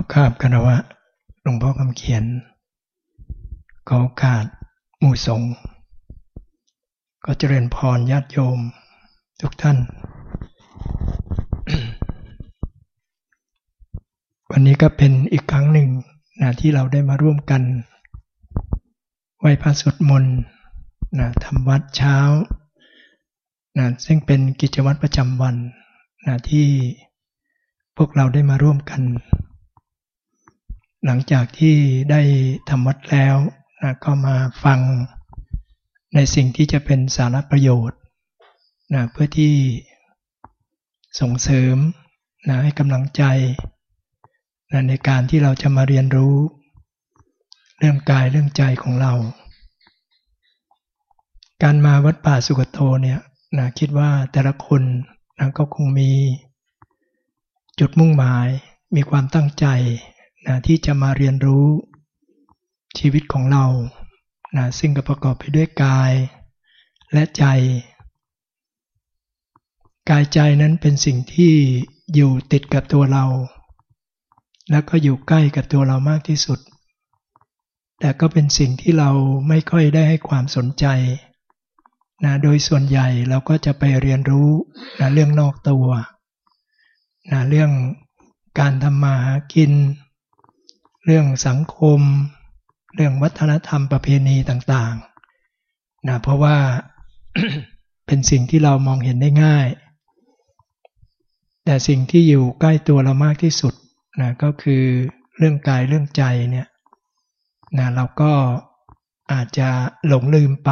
อกราบกันวะหลวงพ่อคำเขียนขอโอกาสหมู่สงฆ์ก็เจริญพรญาติโยมทุกท่าน วันนี้ก็เป็นอีกครั้งหนึ่งนะที่เราได้มาร่วมกันไหว้พระสวดมนต์นะทำวัดเช้านะซึ่งเป็นกิจวัตรประจำวันนะที่พวกเราได้มาร่วมกัน หลังจากที่ได้ทำวัดแล้วนะก็มาฟังในสิ่งที่จะเป็นสาระประโยชน์นะเพื่อที่ส่งเสริมนะให้กำลังใจนะในการที่เราจะมาเรียนรู้ เรื่องกายเรื่องใจของเรา การมาวัดป่าสุกโตเนี่ยนะคิดว่าแต่ละคนนะก็คงมีจุดมุ่งหมายมีความตั้งใจ นะที่จะมาเรียนรู้ชีวิตของเรานะซึ่งก็ประกอบไปด้วยกายและใจ กายใจนั้นเป็นสิ่งที่อยู่ติดกับตัวเรา แล้วก็อยู่ใกล้กับตัวเรามากที่สุด แต่ก็เป็นสิ่งที่เราไม่ค่อยได้ให้ความสนใจนะโดยส่วนใหญ่เราก็จะไปเรียนรู้นะเรื่องนอกตัวนะเรื่องการทำมาหากิน เรื่องสังคม เรื่องวัฒนธรรมประเพณีต่างๆนะเพราะว่าเป็นสิ่งที่เรามองเห็นได้ง่าย แต่สิ่งที่อยู่ใกล้ตัวเรามากที่สุดนะก็คือเรื่องกายเรื่องใจเนี่ยนะเราก็อาจจะหลงลืมไป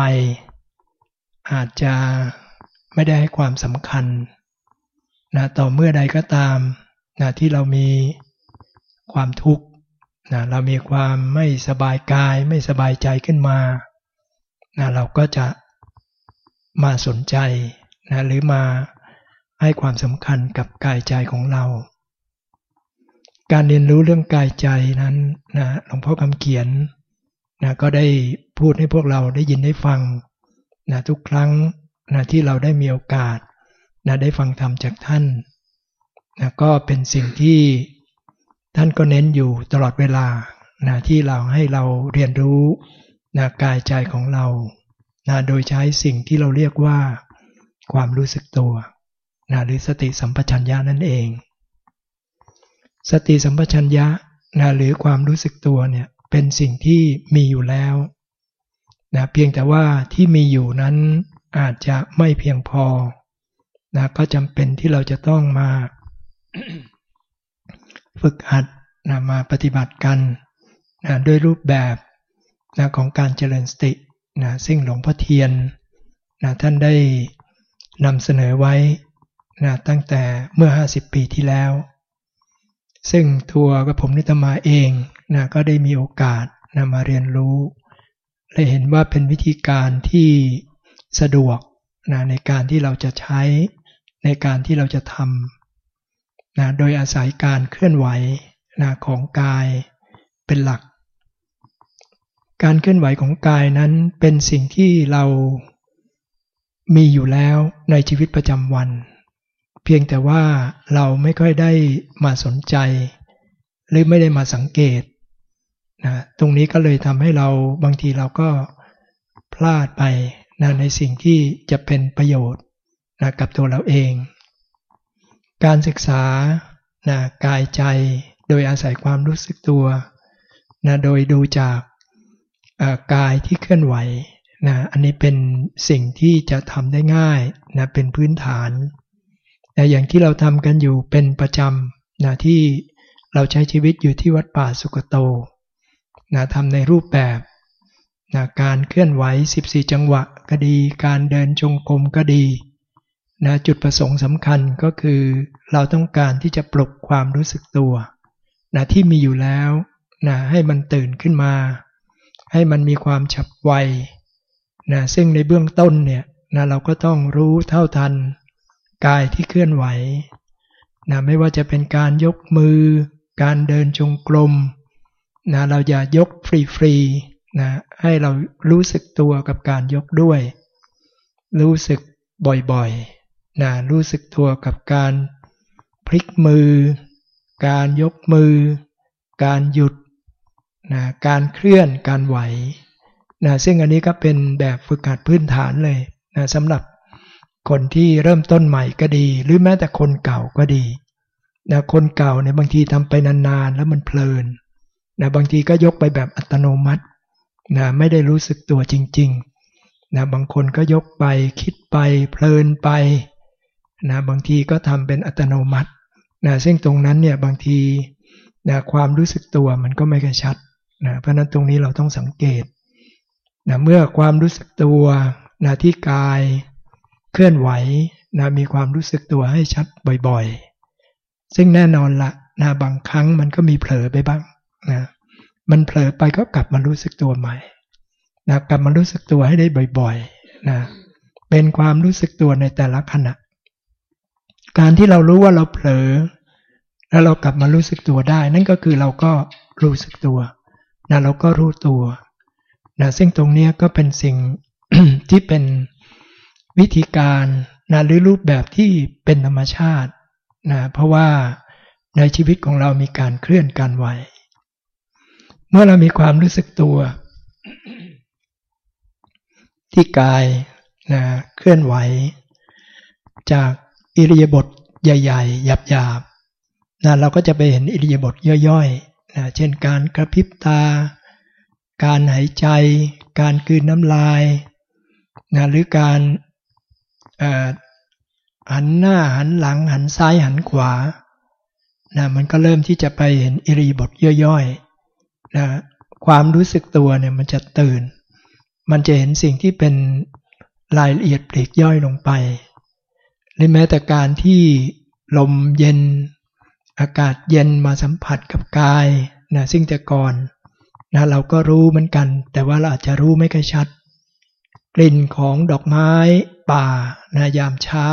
อาจจะไม่ได้ให้ความสำคัญนะต่อเมื่อใดก็ตามนะที่เรามีความทุกข์ นะเรามีความไม่สบายกายไม่สบายใจขึ้นมานะเราก็จะมาสนใจนะหรือมาให้ความสำคัญกับกายใจของเรา การเรียนรู้เรื่องกายใจนั้นนะหลวงพ่อคำเขียนนะก็ได้พูดให้พวกเราได้ยินได้ฟังนะทุกครั้งนะที่เราได้มีโอกาสนะได้ฟังธรรมจากท่านนะก็เป็นสิ่งที่ ท่านก็เน้นอยู่ตลอดเวลานะที่เราให้เราเรียนรู้นะกายใจของเรานะโดยใช้สิ่งที่เราเรียกว่าความรู้สึกตัวนะหรือสติสัมปชัญญะนั่นเอง สติสัมปชัญญะนะหรือความรู้สึกตัวเนี่ยเป็นสิ่งที่มีอยู่แล้วนะเพียงแต่ว่าที่มีอยู่นั้นอาจจะไม่เพียงพอนะก็จำเป็นที่เราจะต้องมา ฝึกหัดนะมาปฏิบัติกันนะด้วยรูปแบบนะของการเจริญสตินะซึ่งหลวงพ่อเทียนนะท่านได้นำเสนอไว้นะตั้งแต่เมื่อ 50 ปีที่แล้ว ซึ่งทัวร์กับผมนิตมาเองนะก็ได้มีโอกาสนะมาเรียนรู้และเห็นว่าเป็นวิธีการที่สะดวกนะในการที่เราจะใช้ในการที่เราจะทำ นะโดยอาศัยการเคลื่อนไหวนะของกายเป็นหลัก การเคลื่อนไหวของกายนั้นเป็นสิ่งที่เรามีอยู่แล้วในชีวิตประจำวัน เพียงแต่ว่าเราไม่ค่อยได้มาสนใจ หรือไม่ได้มาสังเกตนะตรงนี้ก็เลยทำให้เราบางทีเราก็พลาดไปนะในสิ่งที่จะเป็นประโยชน์นะกับตัวเราเอง การศึกษานะกายใจโดยอาศัยความรู้สึกตัวนะโดยดูจากกายที่เคลื่อนไหวนะอันนี้เป็นสิ่งที่จะทำได้ง่ายนะเป็นพื้นฐานนะอย่างที่เราทำกันอยู่เป็นประจำนะที่เราใช้ชีวิตอยู่ที่วัดป่าสุกโตนะทำในรูปแบบนะการเคลื่อนไหว 14 จังหวะก็ดี การเดินจงกรมก็ดี นะจุดประสงค์สำคัญก็คือเราต้องการที่จะปลุกความรู้สึกตัวนะที่มีอยู่แล้วนะให้มันตื่นขึ้นมา ให้มันมีความฉับไวนะซึ่งในเบื้องต้นเนี่ยนะเราก็ต้องรู้เท่าทัน กายที่เคลื่อนไหวนะไม่ว่าจะเป็นการยกมือ การเดินจงกรมนะเราอย่ายกฟรีๆนะให้เรารู้สึกตัวกับการยกด้วย รู้สึกบ่อยๆ นะรู้สึกตัวกับการพลิกมือ การยกมือ การหยุดนะการเคลื่อนการไหวนะซึ่งอันนี้ก็เป็นแบบฝึกหัดพื้นฐานเลยนะสำหรับคนที่เริ่มต้นใหม่ก็ดี หรือแม้แต่คนเก่าก็ดีนะคนเก่าเนี่ยบางทีทำไปนานๆ แล้วมันเพลินนะบางทีก็ยกไปแบบอัตโนมัตินะไม่ได้รู้สึกตัวจริงๆนะบางคนก็ยกไปคิดไปเพลินไป นะบางทีก็ทำเป็นอัตโนมัตินะซึ่งตรงนั้นเนี่ยบางทีนะความรู้สึกตัวมันก็ไม่กระชัดนะเพราะนั้นตรงนี้เราต้องสังเกตนะเมื่อความรู้สึกตัวนะที่กายเคลื่อนไหวนะมีความรู้สึกตัวให้ชัดบ่อยๆ ซึ่งแน่นอนละนะบางครั้งมันก็มีเผลอไปบ้างนะมันเผลอไปก็กลับมารู้สึกตัวใหม่นะกลับมารู้สึกตัวให้ได้บ่อยๆนะเป็นความรู้สึกตัวในแต่ละขณะ การที่เรารู้ว่าเราเผลอ แล้วเรากลับมารู้สึกตัวได้ นั่นก็คือเราก็รู้สึกตัวนะเราก็รู้ตัวนะซึ่งตรงนี้ก็เป็นสิ่งที่เป็นวิธีการนะหรือรูปแบบที่เป็นธรรมชาตินะเพราะว่าในชีวิตของเรามีการเคลื่อนการไหว เมื่อเรามีความรู้สึกตัว ที่กายนะเคลื่อนไหว จาก อิริยาบถใหญ่ ๆ หยาบๆนะเราก็จะไปเห็นอิริยาบถย่อยๆนะเช่นการกระพริบตา การหายใจ การกืนน้ำลายนะหรือการหันหน้าหันหลังหันซ้ายหันขวานะมันก็เริ่มที่จะไปเห็นอิริยบทย่อยๆนะความรู้สึกตัวเนี่ยมันจะตื่น มันจะเห็นสิ่งที่เป็นรายละเอียดปลีกย่อยลงไป หรือแม้แต่การที่ลมเย็น อากาศเย็นมาสัมผัสกับกายนะซึ่งแต่ก่อนนะเราก็รู้เหมือนกัน แต่ว่าเราอาจจะรู้ไม่ค่อยชัด กลิ่นของดอกไม้ป่านะยามเช้า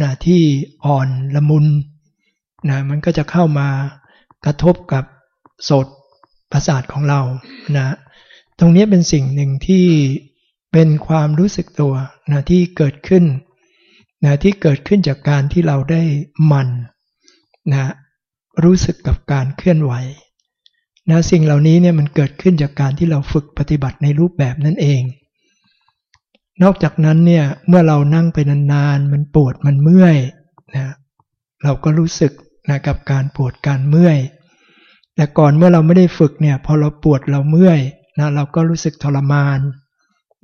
นะที่อ่อนละมุนนะมันก็จะเข้ามากระทบกับสดประสาทของเรานะตรงนี้เป็นสิ่งหนึ่งที่เป็นความรู้สึกตัวนะที่เกิดขึ้น นะที่เกิดขึ้นจากการที่เราได้มันนะรู้สึกกับการเคลื่อนไหวนะสิ่งเหล่านี้เนี่ยมันเกิดขึ้นจากการที่เราฝึกปฏิบัติในรูปแบบนั่นเอง นอกจากนั้นเนี่ยเมื่อเรานั่งไปนานๆมันปวดมันเมื่อยนะเราก็รู้สึกนะกับการปวดการเมื่อย แต่ก่อนเมื่อเราไม่ได้ฝึกเนี่ยพอเราปวดเราเมื่อยนะเราก็รู้สึกทรมาน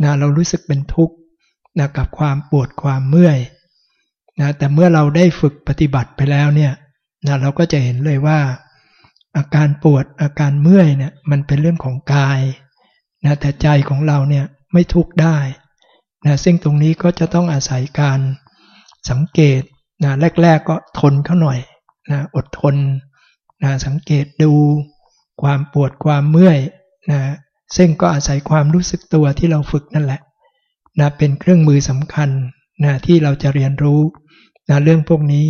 นะเรารู้สึกเป็นทุกข์นะกับความปวดความเมื่อย นะแต่เมื่อเราได้ฝึกปฏิบัติไปแล้วเนี่ยนะเราก็จะเห็นเลยว่า อาการปวดอาการเมื่อยเนี่ยมันเป็นเรื่องของกายนะแต่ใจของเราเนี่ยไม่ทุกข์ได้นะซึ่งตรงนี้ก็จะต้องอาศัยการสังเกตนะแรก ๆ ก็ทนเขาหน่อยนะอดทนนะสังเกตดูความปวดความเมื่อยนะซึ่งก็อาศัยความรู้สึกตัวที่เราฝึกนั่นแหละนะเป็นเครื่องมือสำคัญ นะที่เราจะเรียนรู้นะเรื่องพวกนี้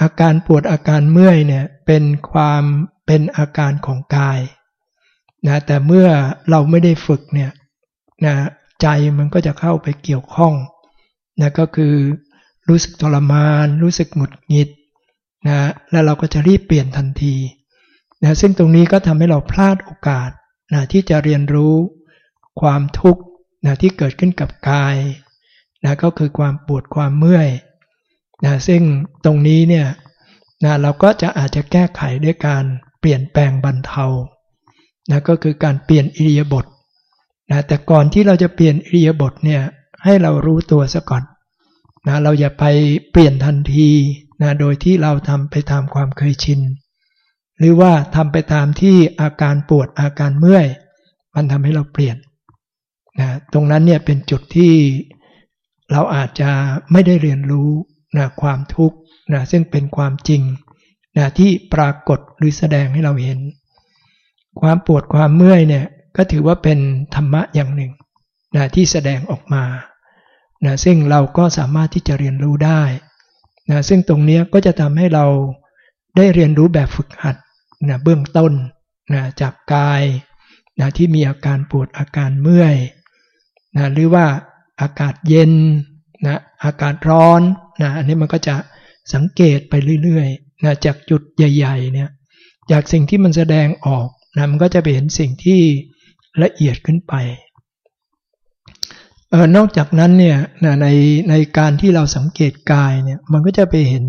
อาการปวดอาการเมื่อยเนี่ยเป็นความเป็นอาการของกายนะแต่เมื่อเราไม่ได้ฝึกเนี่ยนะใจมันก็จะเข้าไปเกี่ยวข้องนะก็คือรู้สึกทรมาน รู้สึกหงุดหงิดนะแล้วเราก็จะรีบเปลี่ยนทันทีนะซึ่งตรงนี้ก็ทำให้เราพลาดโอกาสนะที่จะเรียนรู้ความทุกข์นะที่เกิดขึ้นกับกาย นะก็คือความปวดความเมื่อยนะซึ่งตรงนี้เนี่ยนะเราก็จะอาจจะแก้ไขด้วยการเปลี่ยนแปลงบรรเทานะก็คือการเปลี่ยนอิริยาบถนะแต่ก่อนที่เราจะเปลี่ยนอิริยาบถเนี่ยให้เรารู้ตัวซะก่อนนะเราอย่าไปเปลี่ยนทันทีนะโดยที่เราทำไปตามความเคยชิน หรือว่าทำไปตามที่อาการปวดอาการเมื่อย มันทำให้เราเปลี่ยนนะตรงนั้นเนี่ยเป็นจุดที่ เราอาจจะไม่ได้เรียนรู้นะความทุกข์นะซึ่งเป็นความจริงนะที่ปรากฏหรือแสดงให้เราเห็น ความปวดความเมื่อยเนี่ยก็ถือว่าเป็นธรรมะอย่างหนึ่งนะที่แสดงออกมานะซึ่งเราก็สามารถที่จะเรียนรู้ได้นะซึ่งตรงนี้ก็จะทำให้เราได้เรียนรู้แบบฝึกหัดนะเบื้องต้นนะจากกายนะที่มีอาการปวดอาการเมื่อยนะหรือว่า อากาศเย็นนะอากาศร้อนนะอันนี้มันก็จะสังเกตไปเรื่อยๆนะจากจุดใหญ่ๆเนี่ยจากสิ่งที่มันแสดงออกนะมันก็จะไปเห็นสิ่งที่ละเอียดขึ้นไปออนอกจากนั้นเนี่ยในในการที่เราสังเกตกายเนี่ยมันก็จะไปเห็น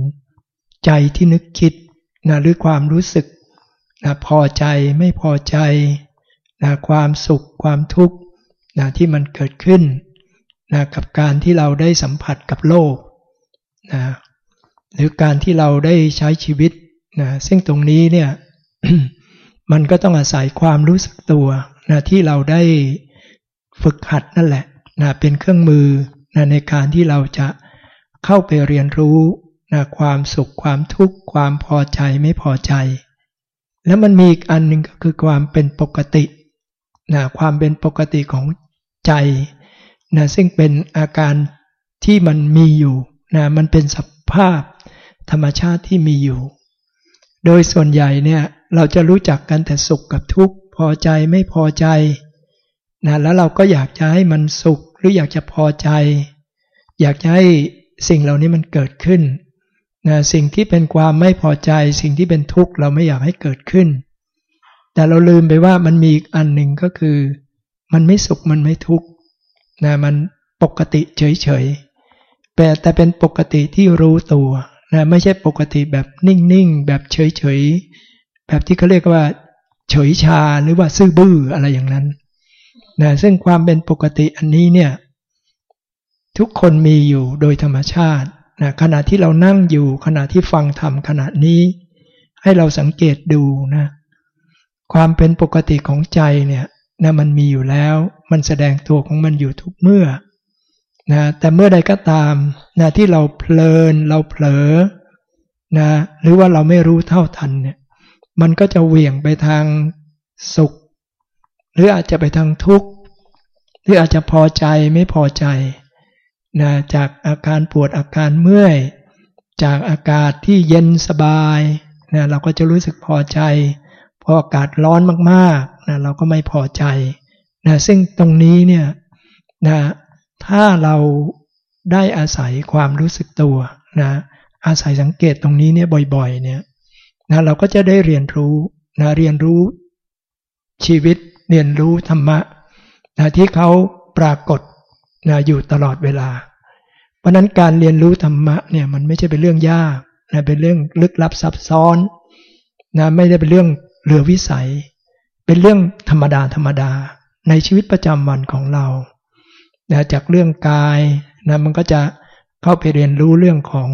ใจที่นึกคิดนะหรือความรู้สึกนะพอใจไม่พอใจนะความสุขความทุกข์นะที่มันเกิดขึ้น นะกับการที่เราได้สัมผัสกับโลกนะหรือการที่เราได้ใช้ชีวิตนะซึ่งตรงนี้เนี่ยมันก็ต้องอาศัยความรู้สึกตัวนะที่เราได้ฝึกหัดนั่นแหละนะเป็นเครื่องมือนะในการที่เราจะเข้าไปเรียนรู้นะความสุขความทุกข์ความพอใจไม่พอใจ แล้วมันมีอีกอันหนึ่งก็คือความเป็นปกตินะความเป็นปกติของใจ นะซึ่งเป็นอาการที่มันมีอยู่นะมันเป็นสภาพธรรมชาติที่มีอยู่ โดยส่วนใหญ่เนี่ยเราจะรู้จักกันแต่สุขกับทุกข์พอใจไม่พอใจนะแล้วเราก็อยากจะให้มันสุขหรืออยากจะพอใจ อยากจะให้สิ่งเหล่านี้มันเกิดขึ้นนะสิ่งที่เป็นความไม่พอใจ สิ่งที่เป็นทุกข์เราไม่อยากให้เกิดขึ้น แต่เราลืมไปว่ามันมีอีกอันหนึ่งก็คือ มันไม่สุขมันไม่ทุกข์ นะมันปกติเฉยๆแต่แต่เป็นปกติที่รู้ตัวนะไม่ใช่ปกติแบบนิ่งๆ แบบเฉยๆ แบบที่เขาเรียกว่า เฉยชาหรือว่าซื่อบื้ออะไรอย่างนั้นนะซึ่งความเป็นปกติอันนี้เนี่ยทุกคนมีอยู่โดยธรรมชาตินะขณะที่เรานั่งอยู่ขณะที่ฟังธรรมขณะนี้ ให้เราสังเกตดูนะความเป็นปกติของใจเนี่ยนะมันมีอยู่แล้ว มันแสดงตัวของมันอยู่ทุกเมื่อนะแต่เมื่อใดก็ตามนะที่เราเพลินเราเผลอนะหรือว่าเราไม่รู้เท่าทันเนี่ยมันก็จะเหวี่ยงไปทางสุข หรืออาจจะไปทางทุกข์ หรืออาจจะพอใจไม่พอใจนะจากอาการปวดอาการเมื่อย จากอากาศที่เย็นสบายนะเราก็จะรู้สึกพอใจ พออากาศร้อนมากๆนะเราก็ไม่พอใจ นะซึ่งตรงนี้เนี่ยนะถ้าเราได้อาศัยความรู้สึกตัวนะอาศัยสังเกตตรงนี้เนี่ยบ่อยๆเนี่ยนะเราก็จะได้เรียนรู้นะเรียนรู้ชีวิตเรียนรู้ธรรมะนะที่เขาปรากฏนะอยู่ตลอดเวลา เพราะนั้นการเรียนรู้ธรรมะเนี่ยมันไม่ใช่เป็นเรื่องยากนะเป็นเรื่องลึกลับซับซ้อนนะไม่ได้เป็นเรื่องเหลือวิสัย เป็นเรื่องธรรมดาธรรมดา ในชีวิตประจำวันของเรานะจากเรื่องกายนะมันก็จะเข้าไปเรียนรู้เรื่องของ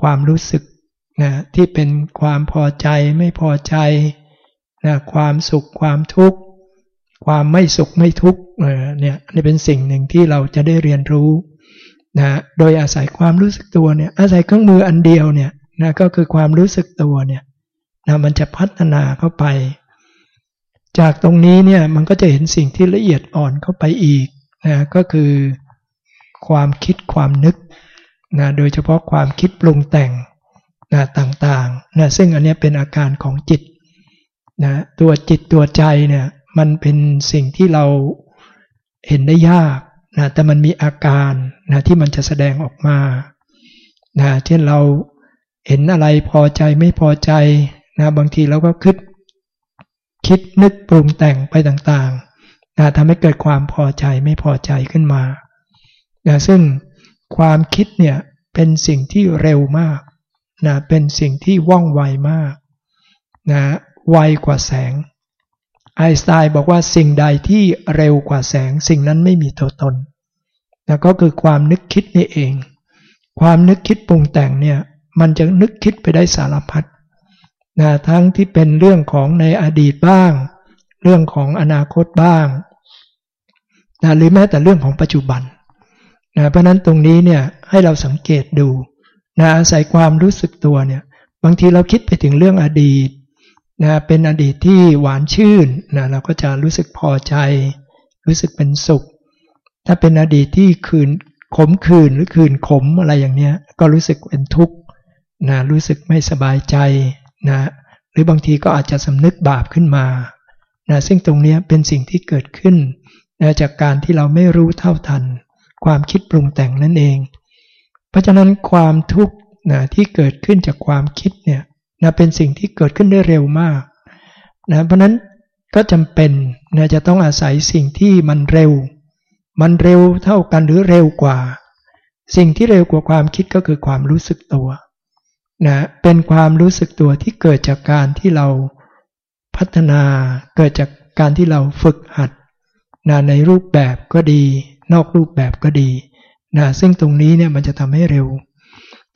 ความรู้สึกนะที่เป็นความพอใจไม่พอใจนะความสุขความทุกข์ ความไม่สุขไม่ทุกข์เนี่ยนี่เป็นสิ่งหนึ่งที่เราจะได้เรียนรู้นะโดยอาศัยความรู้สึกตัวเนี่ยอาศัยเครื่องมืออันเดียวเนี่ยนะก็คือความรู้สึกตัวเนี่ยนะมันจะพัฒนาเข้าไป จากตรงนี้เนี่ยมันก็จะเห็นสิ่งที่ละเอียดอ่อนเข้าไปอีกนะก็คือความคิดความนึกนะโดยเฉพาะความคิดปรุงแต่งนะต่างๆนะซึ่งอันนี้เป็นอาการของจิตนะตัวจิตตัวใจเนี่ยมันเป็นสิ่งที่เราเห็นได้ยากนะแต่มันมีอาการนะที่มันจะแสดงออกมานะเช่นเราเห็นอะไรพอใจไม่พอใจนะบางทีเราก็คิด คิดนึกปรุงแต่งไปต่างๆนะทำให้เกิดความพอใจไม่พอใจขึ้นมานะซึ่งความคิดเนี่ยเป็นสิ่งที่เร็วมากนะเป็นสิ่งที่ว่องไวมากนะไวกว่าแสง ไอสไตน์บอกว่าสิ่งใดที่เร็วกว่าแสง สิ่งนั้นไม่มีตัวตนนะก็คือความนึกคิดนี่เอง ความนึกคิดปรุงแต่งเนี่ยมันจะนึกคิดไปได้สารพัด นะทั้งที่เป็นเรื่องของในอดีตบ้าง เรื่องของอนาคตบ้างนะหรือแม้แต่เรื่องของปัจจุบันนะเพราะนั้นตรงนี้เนี่ยให้เราสังเกตดูนะอาศัยความรู้สึกตัวเนี่ยบางทีเราคิดไปถึงเรื่องอดีตนะเป็นอดีตที่หวานชื่นนะเราก็จะรู้สึกพอใจ รู้สึกเป็นสุข ถ้าเป็นอดีตที่คืนขมขื่นหรือคืนขมอะไรอย่างเนี้ยก็รู้สึกเป็นทุกข์นะรู้สึกไม่สบายใจ นะหรือบางทีก็อาจจะสำนึกบาปขึ้นมานะซึ่งตรงนี้เป็นสิ่งที่เกิดขึ้นนะจากการที่เราไม่รู้เท่าทัน ความคิดปรุงแต่งนั่นเอง เพราะฉะนั้นความทุกข์นะที่เกิดขึ้นจากความคิดเนี่ยนะเป็นสิ่งที่เกิดขึ้นได้เร็วมากนะเพราะนั้นก็จำเป็นนะจะต้องอาศัยสิ่งที่มันเร็ว มันเร็วเท่ากันหรือเร็วกว่า สิ่งที่เร็วกว่าความคิดก็คือความรู้สึกตัว นะเป็นความรู้สึกตัวที่เกิดจากการที่เราพัฒนา เกิดจากการที่เราฝึกหัดนะในรูปแบบก็ดี นอกรูปแบบก็ดีนะซึ่งตรงนี้เนี่ยมันจะทำให้เร็ว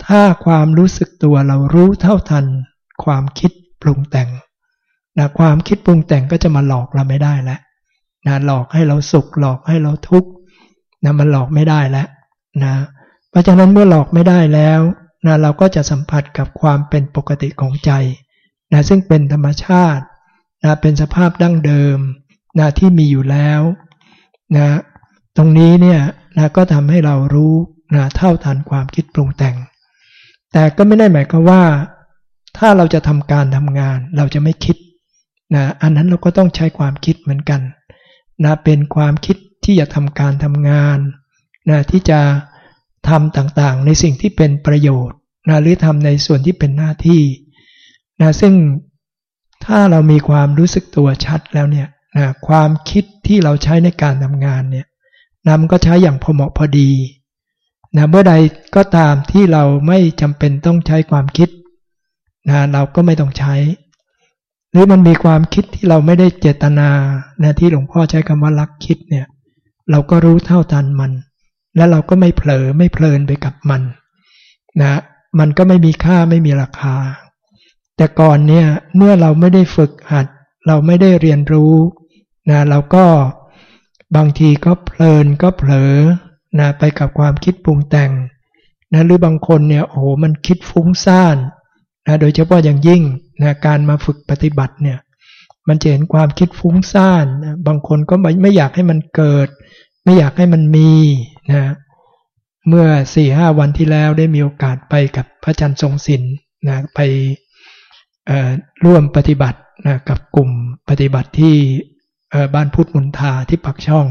ถ้าความรู้สึกตัวเรารู้เท่าทัน ความคิดปรุงแต่งนะความคิดปรุงแต่งก็จะมาหลอกเราไม่ได้แล้วนะหลอกให้เราสุขหลอกให้เราทุกข์นะมันหลอกไม่ได้แล้วนะเพราะฉะนั้นเมื่อหลอกไม่ได้แล้ว นะเราก็จะสัมผัสกับความเป็นปกติของใจนะซึ่งเป็นธรรมชาตินะเป็นสภาพดั้งเดิมนะที่มีอยู่แล้วนะตรงนี้เนี่ยนะก็ทำให้เรารู้นะเท่าทันความคิดปรุงแต่ง แต่ก็ไม่ได้หมายความว่า ถ้าเราจะทำการทำงานเราจะไม่คิดนะอันนั้นเราก็ต้องใช้ความคิดเหมือนกันนะเป็นความคิดที่จะทำการทำงานนะที่จะ ทำต่างๆ ในสิ่งที่เป็นประโยชน์นะหรือทำในส่วนที่เป็นหน้าที่นะซึ่งถ้าเรามีความรู้สึกตัวชัดแล้วเนี่ยนะความคิดที่เราใช้ในการทำงานเนี่ยนำก็ใช้อย่างพอเหมาะพอดีนะเมื่อใดก็ตามที่เราไม่จำเป็นต้องใช้ความคิดนะเราก็ไม่ต้องใช้ หรือมันมีความคิดที่เราไม่ได้เจตนานะที่หลวงพ่อใช้คำว่ารักคิดเนี่ยเราก็รู้เท่าทันมัน และเราก็ไม่เผลอไม่เพลินไปกับมันนะมันก็ไม่มีค่าไม่มีราคา แต่ก่อนเนี่ยเมื่อเราไม่ได้ฝึกหัด เราไม่ได้เรียนรู้นะเราก็บางทีก็เพลินก็เผลอนะไปกับความคิดปรุงแต่งนะหรือบางคนเนี่ยโอ้โหมันคิดฟุ้งซ่านนะโดยเฉพาะอย่างยิ่งนะการมาฝึกปฏิบัติเนี่ยมันจะเห็นความคิดฟุ้งซ่านนะบางคนก็ไม่ไม่อยากให้มันเกิด ไม่อยากให้มันมีนะเมื่อสี่ห้าวันที่แล้วได้มีโอกาสไปกับพระอาจารย์ทรงศิลป์นะไปร่วมปฏิบัตินะกับกลุ่มปฏิบัติที่บ้านพุทธมุนทาที่ปักช่อง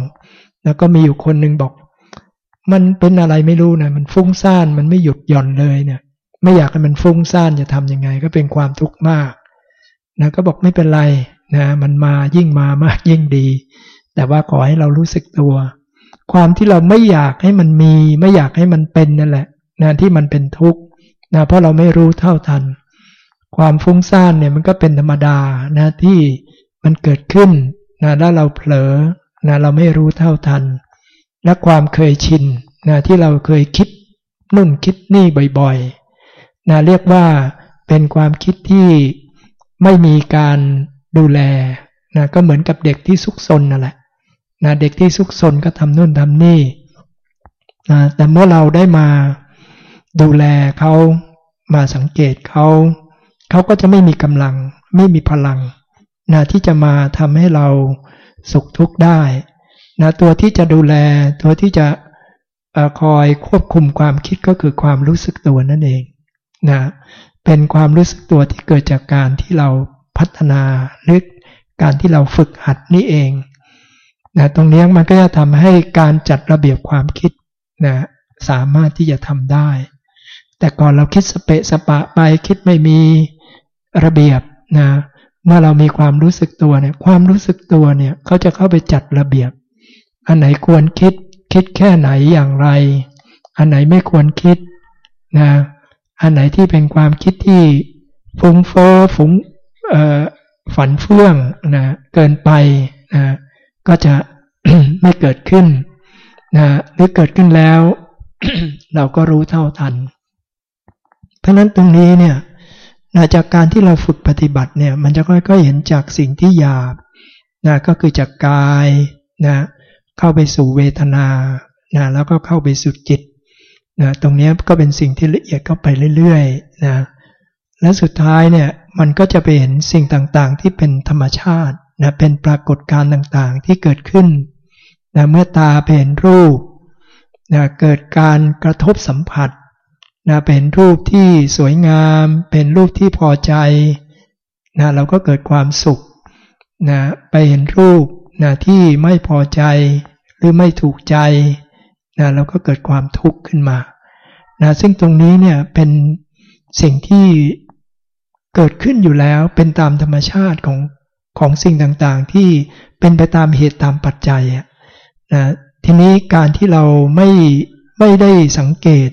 แล้วก็มีอยู่คนหนึ่งบอก มันเป็นอะไรไม่รู้นะมันฟุ้งซ่านมันไม่หยุดหย่อนเลยเนี่ย ไม่อยากให้มันฟุ้งซ่านจะทำยังไง ก็เป็นความทุกข์มากนะก็บอกไม่เป็นไรนะมันมายิ่งมามากยิ่งดี แต่ว่าขอให้เรารู้สึกตัว ความที่เราไม่อยากให้มันมี ไม่อยากให้มันเป็นนั่นแหละนะที่มันเป็นทุกข์นะเพราะเราไม่รู้เท่าทัน ความฟุ้งซ่านเนี่ยมันก็เป็นธรรมดานะที่มันเกิดขึ้นนะแล้วเราเผลอนะเราไม่รู้เท่าทัน และความเคยชินนะที่เราเคยคิดนุ่นคิดนี่บ่อยๆนะเรียกว่าเป็นความคิดที่ไม่มีการดูแลนะก็เหมือนกับเด็กที่ซุกซนนั่นแหละ นะเด็กที่ซุกซนก็ทำนู่นทำนี่นะแต่เมื่อเราได้มาดูแลเขามาสังเกตเขาเขาก็จะไม่มีกำลัง ไม่มีพลังนะที่จะมาทำให้เราสุขทุกข์ได้นะตัวที่จะดูแลตัวที่จะคอยควบคุมความคิดก็คือความรู้สึกตัวนั่นเองนะเป็นความรู้สึกตัวที่เกิดจากการที่เราพัฒนาหรือการที่เราฝึกหัดนี่เอง นะตรงนี้มันก็จะทำให้การจัดระเบียบความคิดนะสามารถที่จะทำได้ แต่ก่อนเราคิดสเปะสปะไปคิดไม่มีระเบียบนะเมื่อเรามีความรู้สึกตัวเนี่ยความรู้สึกตัวเนี่ยเขาจะเข้าไปจัดระเบียบ อันไหนควรคิดคิดแค่ไหนอย่างไร อันไหนไม่ควรคิดนะอันไหนที่เป็นความคิดที่ฟุ้งเฟ้อฟุ้งฝันเฟื่องนะเกินไปนะ ก็จะไม่เกิดขึ้นนะหรือเกิดขึ้นแล้ว เราก็รู้เท่าทัน เพราะนั้นตรงนี้เนี่ยนะจากการที่เราฝึกปฏิบัติเนี่ยมันจะค่อยๆเห็นจากสิ่งที่หยาบนะก็คือจากกายนะเข้าไปสู่เวทนานะแล้วก็เข้าไปสู่จิตนะตรงนี้ก็เป็นสิ่งที่ละเอียดเข้าไปเรื่อยๆนะและสุดท้ายเนี่ยมันก็จะไปเห็นสิ่งต่างๆที่เป็นธรรมชาติ นะเป็นปรากฏการณ์ต่างๆที่เกิดขึ้นนะเมื่อตาเป็นรูปนะเกิดการกระทบสัมผัสนะเป็นรูปที่สวยงาม เป็นรูปที่พอใจนะเราก็เกิดความสุขนะไปเห็นรูปนะที่ไม่พอใจหรือไม่ถูกใจนะเราก็เกิดความทุกข์ขึ้นมานะซึ่งตรงนี้เนี่ยเป็นสิ่งที่เกิดขึ้นอยู่แล้วเป็นตามธรรมชาติของ ของสิ่งต่างๆ ที่เป็นไปตามเหตุตามปัจจัยนะทีนี้การที่เราไม่ไม่ได้สังเกต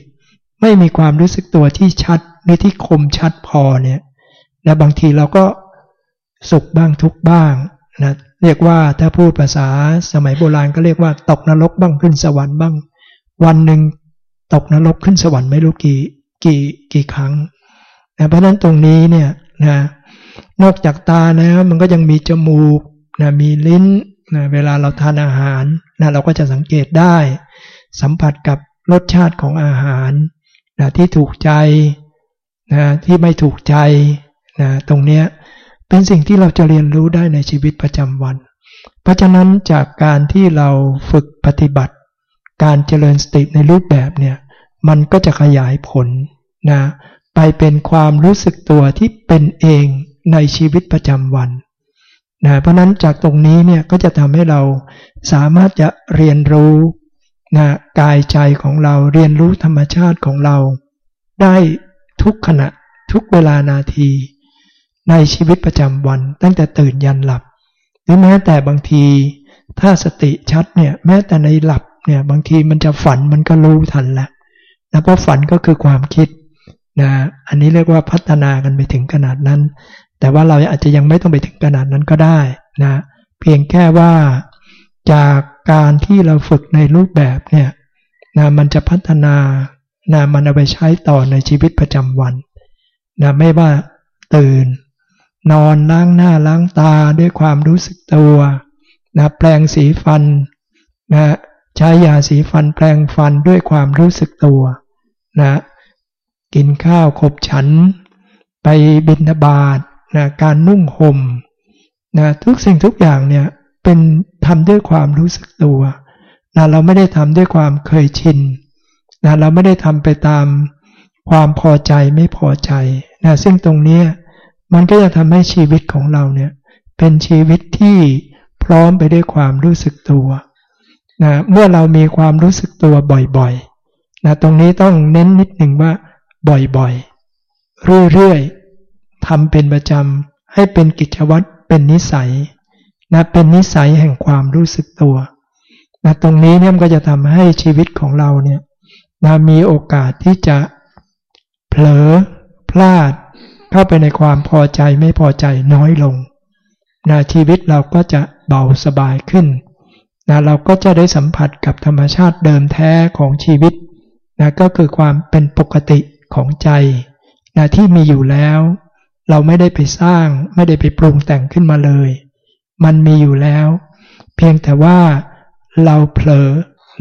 ไม่มีความรู้สึกตัวที่ชัดหรือที่คมชัดพอเนี่ยนะบางทีเราก็สุขบ้างทุกบ้างนะเรียกว่าถ้าพูดภาษาสมัยโบราณก็เรียกว่าตกนรกบ้างขึ้นสวรรค์บ้าง วันหนึ่งตกนรกขึ้นสวรรค์ไม่รู้กี่กี่กี่ครั้งนะเพราะนั้นตรงนี้เนี่ยนะ นอกจากตานะมันก็ยังมีจมูกนะมีลิ้นนะเวลาเราทานอาหารนะเราก็จะสังเกตได้ สัมผัสกับรสชาติของอาหารนะที่ถูกใจนะที่ไม่ถูกใจนะตรงเนี้ยเป็นสิ่งที่เราจะเรียนรู้ได้ในชีวิตประจำวัน เพราะฉะนั้นจากการที่เราฝึกปฏิบัติ การเจริญสติในรูปแบบเนี่ยมันก็จะขยายผลนะไปเป็นความรู้สึกตัวที่เป็นเอง ในชีวิตประจำวันนะเพราะนั้นจากตรงนี้เนี่ยก็จะทำให้เราสามารถจะเรียนรู้นะกายใจของเราเรียนรู้ธรรมชาติของเรา ได้ทุกขณะทุกเวลานาที ในชีวิตประจำวัน ตั้งแต่ตื่นยันหลับ หรือแม้แต่บางที ถ้าสติชัดเนี่ยแม้แต่ในหลับเนี่ยบางทีมันจะฝันมันก็รู้ทันแล้วนะเพราะฝันก็คือความคิดนะอันนี้เรียกว่าพัฒนากันไปถึงขนาดนั้น แต่ว่าเราอาจจะยังไม่ต้องไปถึงขนาดนั้นก็ได้นะเพียงแค่ว่าจากการที่เราฝึกในรูปแบบเนี่ยนะมันจะพัฒนานะมันเอาไปใช้ต่อในชีวิตประจำวันนะไม่ว่าตื่น นอนล้างหน้าล้างตาด้วยความรู้สึกตัวนะแปลงสีฟันนะใช้ยาสีฟันแปลงฟันด้วยความรู้สึกตัวนะกินข้าวขบฉัน ไปบิณฑบาต นะการนุ่งห่มนะทุกสิ่งทุกอย่างเนี่ยเป็นทำด้วยความรู้สึกตัวนะเราไม่ได้ทำด้วยความเคยชินนะเราไม่ได้ทำไปตามความพอใจไม่พอใจนะซึ่งตรงนี้มันก็จะทำให้ชีวิตของเราเนี่ยเป็นชีวิตที่พร้อมไปด้วยความรู้สึกตัวนะเมื่อเรามีความรู้สึกตัวบ่อยๆนะตรงนี้ต้องเน้นนิดหนึ่งว่าบ่อยๆ เรื่อยๆ ทำเป็นประจำให้เป็นกิจวัตรเป็นนิสัยนะเป็นนิสัยแห่งความรู้สึกตัวนะตรงนี้เนี่ยก็จะทำให้ชีวิตของเราเนี่ยนะมีโอกาสที่จะเผลอพลาด เข้าไปในความพอใจไม่พอใจน้อยลงนะชีวิตเราก็จะเบาสบายขึ้นนะเราก็จะได้สัมผัสกับธรรมชาติเดิมแท้ของชีวิตนะก็คือความเป็นปกติของใจนะที่มีอยู่แล้ว เราไม่ได้ไปสร้าง ไม่ได้ไปปรุงแต่งขึ้นมาเลย มันมีอยู่แล้ว เพียงแต่ว่าเราเผลอ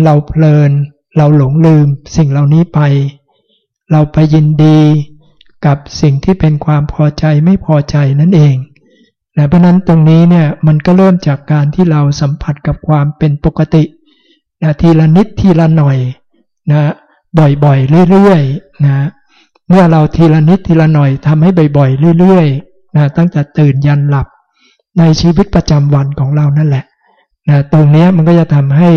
เราเพลิน เราหลงลืมสิ่งเหล่านี้ไป เราไปยินดีกับสิ่งที่เป็นความพอใจไม่พอใจนั่นเองนะเพราะนั้นตรงนี้เนี่ยมันก็เริ่มจากการที่เราสัมผัสกับความเป็นปกตินะทีละนิดทีละหน่อยนะบ่อยๆเรื่อยๆนะ เมื่อเราทีละนิดทีละหน่อยทำให้บ่อยๆเรื่อยๆนะตั้งแต่ตื่นยันหลับในชีวิตประจำวันของเรานั่นแหละนะตรงนี้มันก็จะทำให้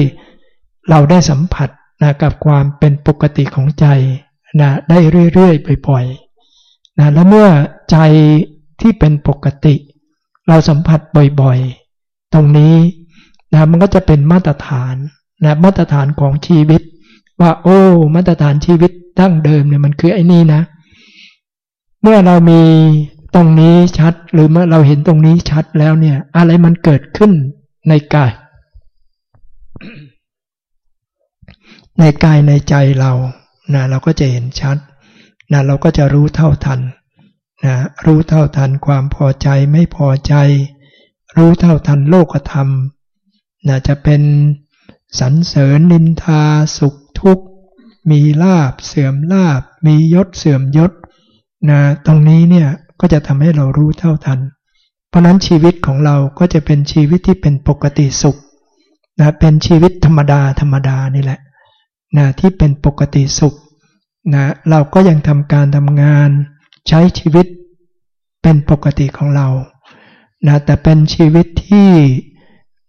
เราได้สัมผัสนะกับความเป็นปกติของใจนะได้เรื่อยๆบ่อยๆนะแล้วเมื่อใจที่เป็นปกติ เราสัมผัสบ่อยๆ ตรงนี้นะมันก็จะเป็นมาตรฐานนะมาตรฐานของชีวิต ว่าโอ้ มาตรฐานชีวิต ดั้งเดิมเนี่ยมันคือไอ้นี่นะ เมื่อเรามีตรงนี้ชัดหรือเมื่อเราเห็นตรงนี้ชัดแล้วเนี่ย อะไรมันเกิดขึ้นในกาย ในกายในใจเรานะเราก็จะเห็นชัดนะเราก็จะรู้เท่าทันนะรู้เท่าทันความพอใจไม่พอใจ รู้เท่าทันโลกธรรมนะจะเป็นสรรเสริญนินทาสุขทุกข์ มีลาบเสื่อมลาบ มียศเสื่อมยศนะตรงนี้เนี่ยก็จะทำให้เรารู้เท่าทัน เพราะนั้นชีวิตของเราก็จะเป็นชีวิตที่เป็นปกติสุขนะเป็นชีวิตธรรมดาธรรมดานี่แหละนะที่เป็นปกติสุขนะเราก็ยังทำการทำงานใช้ชีวิตเป็นปกติของเรานะแต่เป็นชีวิตที่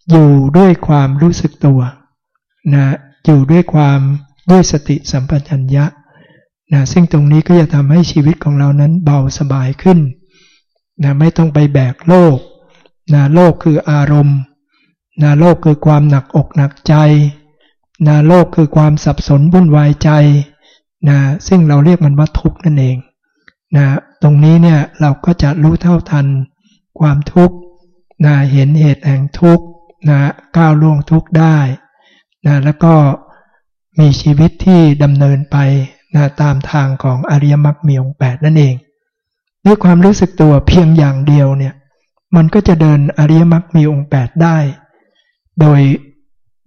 อยู่ด้วยความรู้สึกตัวนะอยู่ด้วยความ ด้วยสติสัมปชัญญะนะซึ่งตรงนี้ก็จะทำให้ชีวิตของเรานั้นเบาสบายขึ้นนะไม่ต้องไปแบกโลกนะโลกคืออารมณ์นะโลกคือความหนักอกหนักใจนะโลกคือความสับสนวุ่นวายใจนะซึ่งเราเรียกมันว่าทุกข์นั่นเองนะตรงนี้เนี่ยเราก็จะรู้เท่าทันความทุกข์นะเห็นเหตุแห่งทุกข์นะก้าวล่วงทุกข์ได้นะแล้วก็ มีชีวิตที่ดำเนินไปนะตามทางของอริยมรรคมีองค์แปดนั่นเอง ด้วยความรู้สึกตัวเพียงอย่างเดียวเนี่ยมันก็จะเดินอริยมรรคมีองค์แปดได้ โดย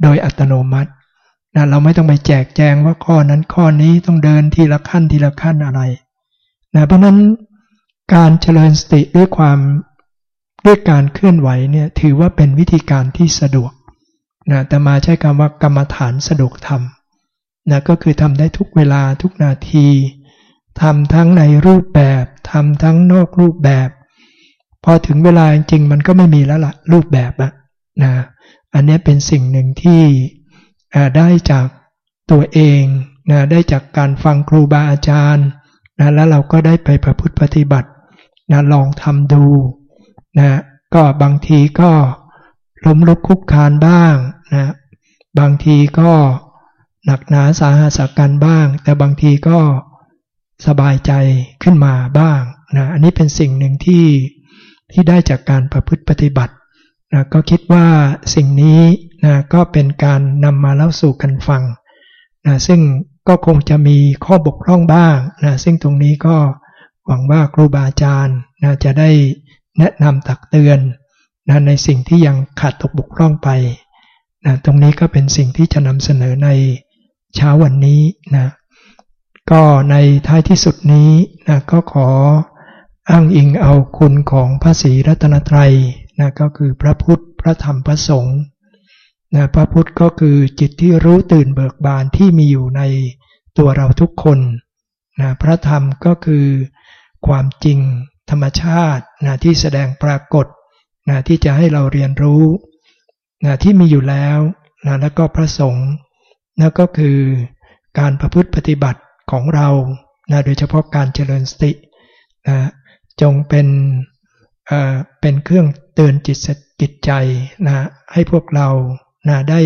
โดยอัตโนมัตินะเราไม่ต้องไปแจกแจงว่าข้อนั้นข้อนี้ต้องเดินทีละขั้นทีละขั้นอะไรนะเพราะนั้นการเจริญสติด้วยความด้วยการเคลื่อนไหวเนี่ยถือว่าเป็นวิธีการที่สะดวกนะแต่มาใช้คำว่ากรรมฐานสะดวกทำ นะก็คือทำได้ทุกเวลาทุกนาทีทำทั้งในรูปแบบทำทั้งนอกรูปแบบ พอถึงเวลาจริงมันก็ไม่มีแล้วละ่ะรูปแบบอะนะอันนี้เป็นสิ่งหนึ่งที่ได้จากตัวเองนะได้จากการฟังครูบาอาจารย์นะแล้วเราก็ได้ไปประพฤติปฏิบัตินะลองทำดูนะก็บางทีก็ล้มลุกคุกคานบ้างนะบางทีก็ หนักหนาสาหัสกันบ้าง แต่บางทีก็สบายใจขึ้นมาบ้างนะอันนี้เป็นสิ่งหนึ่งที่ที่ได้จากการประพฤติปฏิบัตินะก็คิดว่าสิ่งนี้นะก็เป็นการนำมาเล่าสู่กันฟังนะซึ่งก็คงจะมีข้อบกพร่องบ้างนะซึ่งตรงนี้ก็หวังว่าครูบาอาจารย์นะจะได้แนะนำตักเตือนนะในสิ่งที่ยังขาดตกบกพร่องไปนะตรงนี้ก็เป็นสิ่งที่จะนำเสนอใน เช้าวันนี้นะก็ในท้ายที่สุดนี้นะก็ขออ้างอิงเอาคุณของพระศรีรัตนตรัยนะก็คือพระพุทธพระธรรมพระสงฆ์นะพระพุทธก็คือจิตที่รู้ตื่นเบิกบานที่มีอยู่ในตัวเราทุกคนนะพระธรรมก็คือความจริงธรรมชาตินะที่แสดงปรากฏนะที่จะให้เราเรียนรู้นะที่มีอยู่แล้วนะแล้วก็พระสงฆ์ นั่นก็คือการประพฤติปฏิบัติของเรานะโดยเฉพาะการเจริญสตินะจงเป็นเอ่อเป็นเครื่องเตือนจิตจิตใจนะให้พวกเรานะได้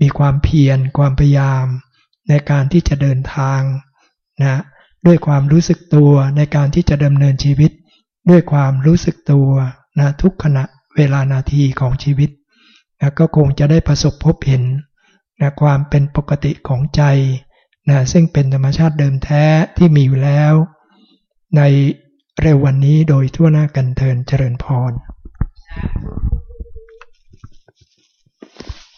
มีความเพียรความพยายาม ในการที่จะเดินทางนะด้วยความรู้สึกตัวในการที่จะดำเนินชีวิต ด้วยความรู้สึกตัวนะทุกขณะเวลานาทีของชีวิตนะก็คงจะได้ประสบพบเห็น นะความเป็นปกติของใจนะซึ่งเป็นธรรมชาติเดิมแท้ที่มีอยู่แล้ว ในเร็ววันนี้โดยทั่วหน้ากันเทินเจริญพร